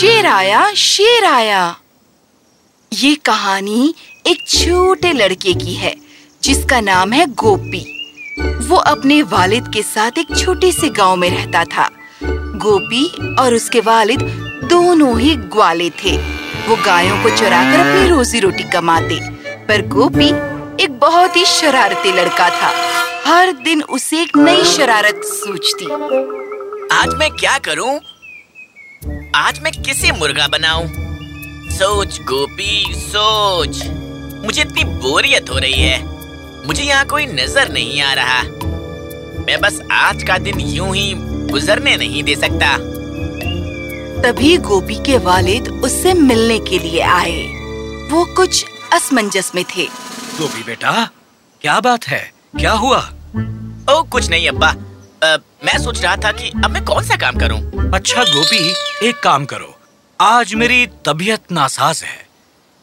शेर आया शेर आया। ये कहानी एक छोटे लड़के की है, जिसका नाम है गोपी। वो अपने वालिद के साथ एक छोटे से गाँव में रहता था। गोपी और उसके वालिद दोनों ही ग्वाले थे। वो गायों को चराकर अपनी रोजी रोटी कमाते, पर गोपी एक बहुत ही शरारती लड़का था। हर दिन उसे एक नई शरारत सूझती। आज मैं क्या करूँ? आज मैं किसे मुर्गा बनाऊँ? सोच गोपी सोच। मुझे इतनी बोरियत हो रही है। मुझे यहाँ कोई नज़र नहीं आ रहा। मैं बस आज का दिन यूँ ही गुजरने नहीं दे सकता। तभी गोपी के वालिद उससे मिलने के लिए आए। वो कुछ असमंजस में थे। गोपी बेटा क्या बात है? क्या हुआ? ओ कुछ नहीं अब्बा। आ, मैं सोच रहा था कि अब मैं कौन सा काम करूँ? अच्छा गोपी एक काम करो। आज मेरी तबीयत नासाज है।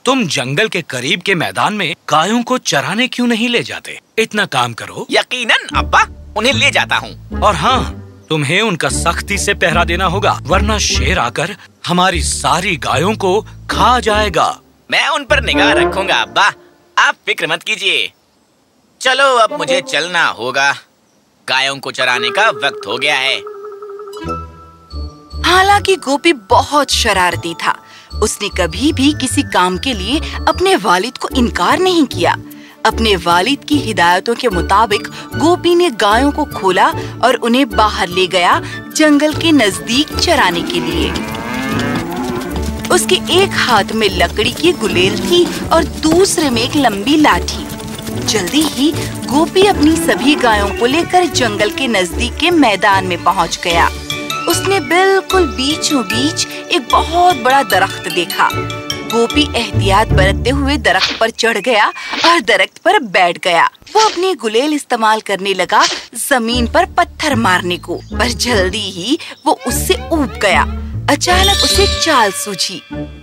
तुम जंगल के करीब के मैदान में गायों को चराने क्यों नहीं ले जाते? इतना काम करो। यकीनन अब्बा उन्हें ले जाता हूँ। और हाँ तुम्हें उनका सख्ती से पहरा देना होगा वरना शेर आकर हमारी सारी गायों को खा जाएगा। मैं उन पर निगाह रखूँगा अब्बा। आप फ़िक्र मत कीजिए। चलो अब मुझे चलना होगा। गायों को चराने का वक्त हो गया है। हालाँकि गोपी बहुत शरारती था। उसने कभी भी किसी काम के लिए अपने वालिद को इनकार नहीं किया। अपने वालिद की हिदायतों के मुताबिक गोपी ने गायों को खोला और उन्हें बाहर ले गया जंगल के नज़दीक चराने के लिए। उसके एक हाथ में लकड़ी की गुलेल थी और दूसरे में एक लंबी लाठी। जल्दी ही गोपी अपनी सभी गायों को लेकर जंगल के नज़दीक के मैदान में पहुँच गया। उसने बिल्कुल बीचों बीच एक बहुत बड़ा दरख्त देखा। गोपी एहतियात बरतते हुए दरख्त पर चढ़ गया और दरख्त पर बैठ गया। वो अपनी गुलेल इस्तेमाल करने लगा ज़मीन पर पत्थर मारने को, पर जल्दी ही वो उससे ऊब गया। अचानक उसे चाल सूझी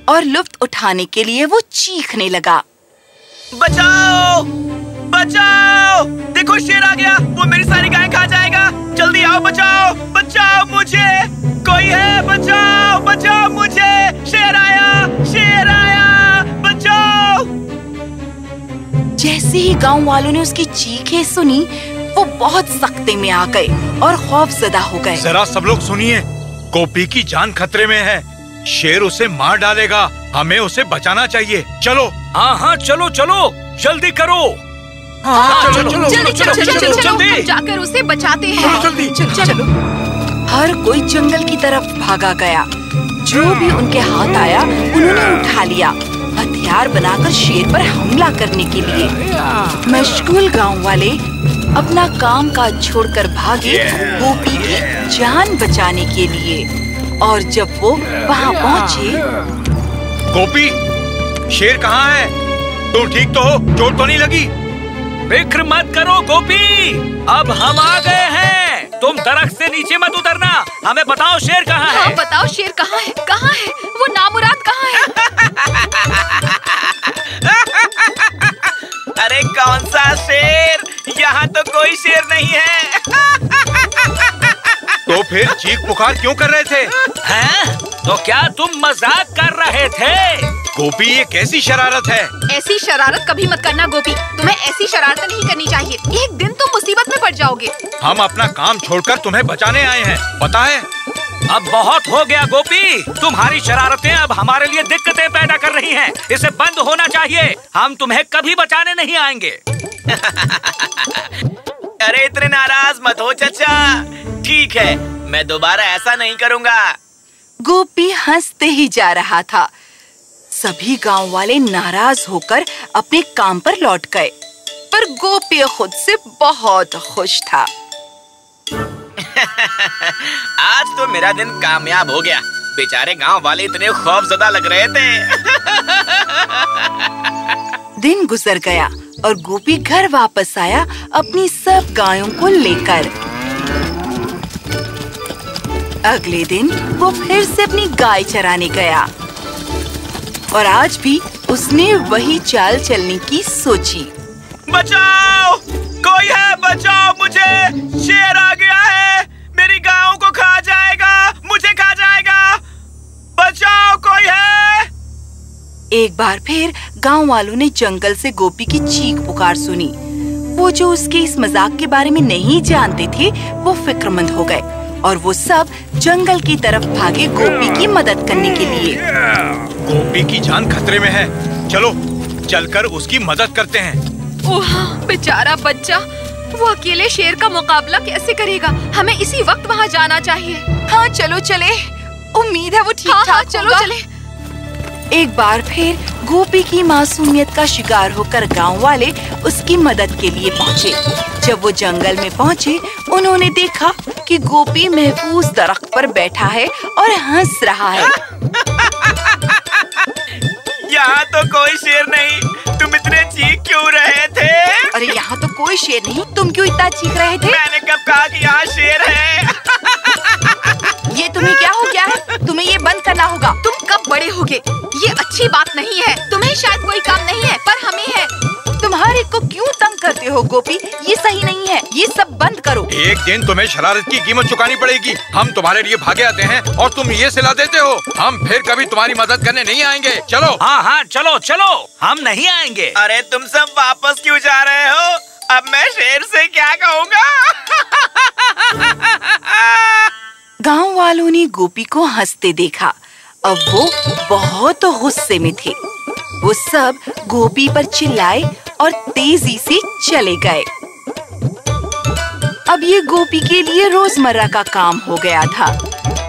और लुफ्त उठाने के लिए वो चीखने लगा। बचाओ! बचाओ। देखो शेर आ गया वो मेरी सारी गायें खा जाएगा। जल्दी आओ बचाओ बचाओ मुझे। कोई है? बचाओ बचाओ मुझे। शेर आया शेर आया बचाओ। जैसे ही गाँव वालों ने उसकी चीखें सुनी वो बहुत सख्ते में आ गए और खौफ खौफजदा हो गए। जरा सब लोग सुनिए गोपी की जान खतरे में है। शेर उसे मार डालेगा हमें उसे बचाना चाहिए। चलो। हाँ हाँ चलो चलो जल्दी करो। हाँ, चलो चलो चलो चलो चलो चलो जाकर उसे बचाते हैं। जल्दी। चलो चलो। हर कोई जंगल की तरफ़ भागा गया। जो भी उनके हाथ आया उन्होंने उठा लिया। हथियार बनाकर शेर पर हमला करने के लिए। मशगूल गाँव वाले अपना काम काज छोड़कर भागे गोपी की जान बचाने के लिए। और जब वो वहाँ पहुँचे गोपी शेर कहाँ है? तुम ठीक तो हो? चोट तो नहीं लगी? फ़िक्र मत करो गोपी। अब हम आ गए हैं। तुम दरख्त से नीचे मत उतरना। हमें बताओ शेर कहाँ हाँ? है बताओ शेर कहाँ है? कहाँ है? वो नामुराद कहाँ है? अरे कौन सा शेर? यहाँ तो कोई शेर नहीं है। तो फिर चीख पुकार क्यों कर रहे थे? हैं? तो क्या तुम मज़ाक कर रहे थे? गोपी ये कैसी शरारत है? ऐसी शरारत कभी मत करना गोपी। तुम्हें ऐसी शरारत नहीं करनी चाहिए। एक दिन तुम मुसीबत में पड़ जाओगे। हम अपना काम छोड़कर तुम्हें बचाने आए हैं। पता है? अब बहुत हो गया गोपी। तुम्हारी शरारतें अब हमारे लिए दिक्कतें पैदा कर रही हैं। इसे बंद होना चाहिए। हम तुम्हें कभी बचाने नहीं आएँगे। अरे इतने नाराज़ मत हो चचा। ठीक है मैं दोबारा ऐसा नहीं करूँगा। गोपी हँसते ही जा रहा था। सभी गाँव वाले नाराज़ होकर अपने काम पर लौट गए पर गोपी खुद से बहुत खुश था। आज तो मेरा दिन कामयाब हो गया। बेचारे गाँव वाले इतने खौफजदा लग रहे थे। दिन गुजर गया और गोपी घर वापस आया अपनी सब गायों को लेकर। अगले दिन वो फिर से अपनी गाय चराने गया। और आज भी उसने वही चाल चलने की सोची। बचाओ! कोई है? बचाओ मुझे! शेर आ गया है! मेरी गायों को खा जाएगा! मुझे खा जाएगा! बचाओ कोई है? एक बार फिर गाँव वालों ने जंगल से गोपी की चीख पुकार सुनी। वो जो उसके इस मज़ाक के बारे में नहीं जानते थे वो फिक्रमंद हो गए और वो सब जंगल की तरफ़ भागे गोपी की मदद करने के लिए। गोपी की जान खतरे में है। चलो चलकर उसकी मदद करते हैं। ओह बेचारा बच्चा वो अकेले शेर का मुकाबला कैसे करेगा? हमें इसी वक्त वहाँ जाना चाहिए। हाँ चलो चले। उम्मीद है वो ठीक हाँ ठाक हाँ चलो। चले। एक बार फिर गोपी की मासूमियत का शिकार होकर गाँव वाले उसकी मदद के लिए पहुँचे। जब वो जंगल में पहुँचे उन्होंने देखा कि गोपी महफूज दरख्त पर बैठा है और हंस रहा है। तो कोई शेर नहीं। तुम इतने चीख क्यों रहे थे? अरे यहाँ तो कोई शेर नहीं। तुम क्यों इतना चीख रहे थे? मैंने कब कहा कि यहाँ शेर है? ये तुम्हें क्या हो गया है? तुम्हें ये बंद करना होगा। तुम कब बड़े होगे? ये अच्छी बात नहीं है। तुम्हें शायद कोई काम नहीं है पर हमें है। तुम हर एक को क्यों तंग करते हो गोपी? ये सही नहीं है। ये सब बंद करो। एक दिन तुम्हें शरारत की कीमत चुकानी पड़ेगी। हम तुम्हारे लिए भागे आते हैं और तुम ये सिला देते हो। हम फिर कभी तुम्हारी मदद करने नहीं आएँगे। चलो। हाँ हाँ चलो चलो। हम नहीं आएँगे। अरे तुम सब वापस क्यों जा रहे हो? अब मैं शेर से क्या कहूँगा? गाँव वालों ने गोपी को हँसते देखा। अब वो बहुत गुस्से में थे। वो सब गोपी पर चिल्लाए और तेज़ी से चले गए। अब ये गोपी के लिए रोज़मर्रा का काम हो गया था।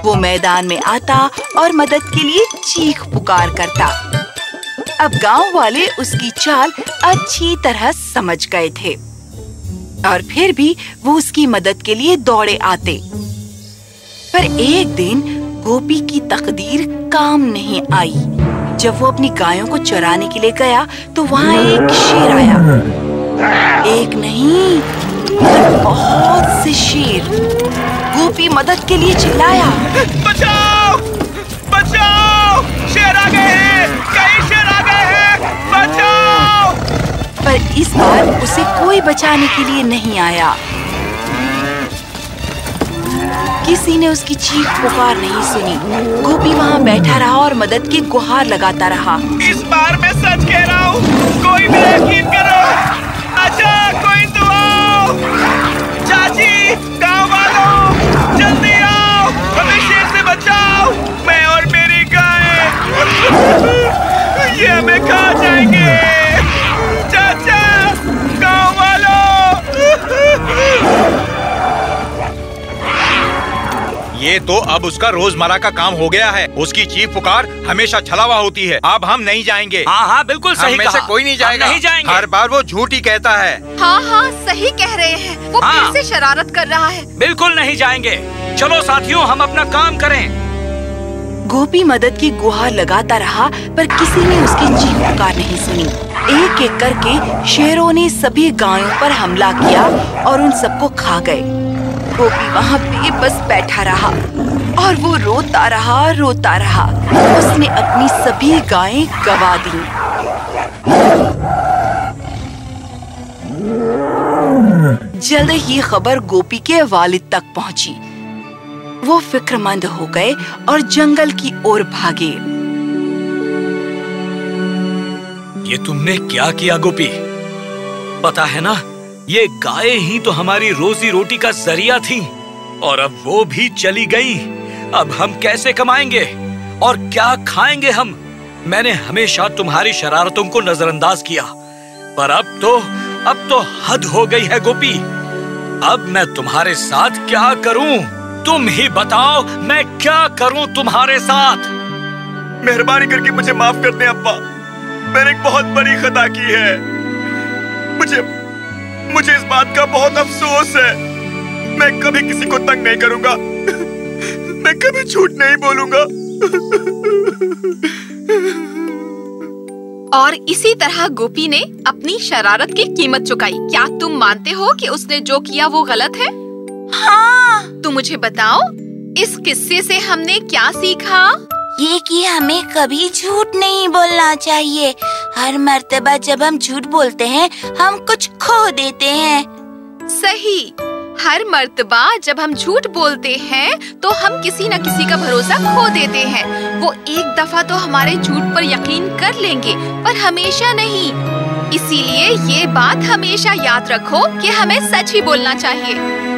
वो मैदान में आता और मदद के लिए चीख पुकार करता। अब गाँव वाले उसकी चाल अच्छी तरह समझ गए थे। और फिर भी वो उसकी मदद के लिए दौड़े आते। पर एक दिन गोपी की तकदीर काम नहीं आई। जब वो अपनी गायों को चराने के लिए गया तो वहाँ एक शेर आया। एक नहीं बहुत से शेर गोपी मदद के लिए चिल्लाया। बचाओ! बचाओ! शेर आ गए हैं! कई शेर आ गए हैं! बचाओ! पर इस बार उसे कोई बचाने के लिए नहीं आया। किसी ने उसकी चीख पुकार नहीं सुनी। गोपी वहाँ बैठा रहा और मदद की गुहार लगाता रहा। इस बार मैं सच कह रहा हूँ कोई भी यकीन करो। अच्छा ये तो अब उसका रोज़मर्रा का काम हो गया है। उसकी चीख पुकार हमेशा छलावा होती है। अब हम नहीं जाएँगे। हाँ हाँ बिल्कुल सही कहा। कोई नहीं जाएगा। नहीं जाएँगे। हर बार वो झूठ ही कहता है। हाँ हाँ सही कह रहे हैं। वो हाँ। फिर से शरारत कर रहा है। बिल्कुल नहीं जाएँगे। चलो साथियों हम अपना काम करें। गोपी मदद की गुहार लगाता रहा पर किसी ने उसकी चीख पुकार नहीं सुनी। एक एक करके शेरों ने सभी गायों पर हमला किया और उन सबको खा गए। गोपी वहाँ बेबस बैठा रहा और वो रोता रहा रोता रहा। उसने अपनी सभी गायें गवा दी। जल्द ही खबर गोपी के वालिद तक पहुँची। वो फिक्रमंद हो गए और जंगल की ओर भागे। ये तुमने क्या किया गोपी? पता है ना? ये गाय ही तो हमारी रोजी रोटी का ज़रिया थी। और अब वो भी चली गई। अब हम कैसे कमाएँगे? और क्या खाएँगे हम? मैंने हमेशा तुम्हारी शरारतों को नजरअंदाज किया। पर अब तो अब तो हद हो गई है गोपी। अब मैं तुम्हारे साथ क्या करूँ? तुम ही बताओ, मैं क्या करूँ तुम्हारे साथ? मेहरबानी करके मुझे माफ़ कर दे अब्बा। मैंने एक बहुत बड़ी खता की है। मुझे मुझे इस बात का बहुत अफसोस है। मैं कभी किसी को तंग नहीं करूँगा। मैं कभी झूठ नहीं बोलूँगा। और इसी तरह गोपी ने अपनी शरारत की कीमत चुकाई। क्या तुम मानते हो कि उसने जो किया वो गलत है? हाँ। तो मुझे बताओ इस किस्से से हमने क्या सीखा? ये कि हमें कभी झूठ नहीं बोलना चाहिए। हर मर्तबा जब हम झूठ बोलते हैं, हम कुछ खो देते हैं। सही। हर मर्तबा जब हम झूठ बोलते हैं तो हम किसी न किसी का भरोसा खो देते हैं। वो एक दफ़ा तो हमारे झूठ पर यकीन कर लेंगे, पर हमेशा नहीं। इसीलिए ये बात हमेशा याद रखो कि हमें सच ही बोलना चाहिए।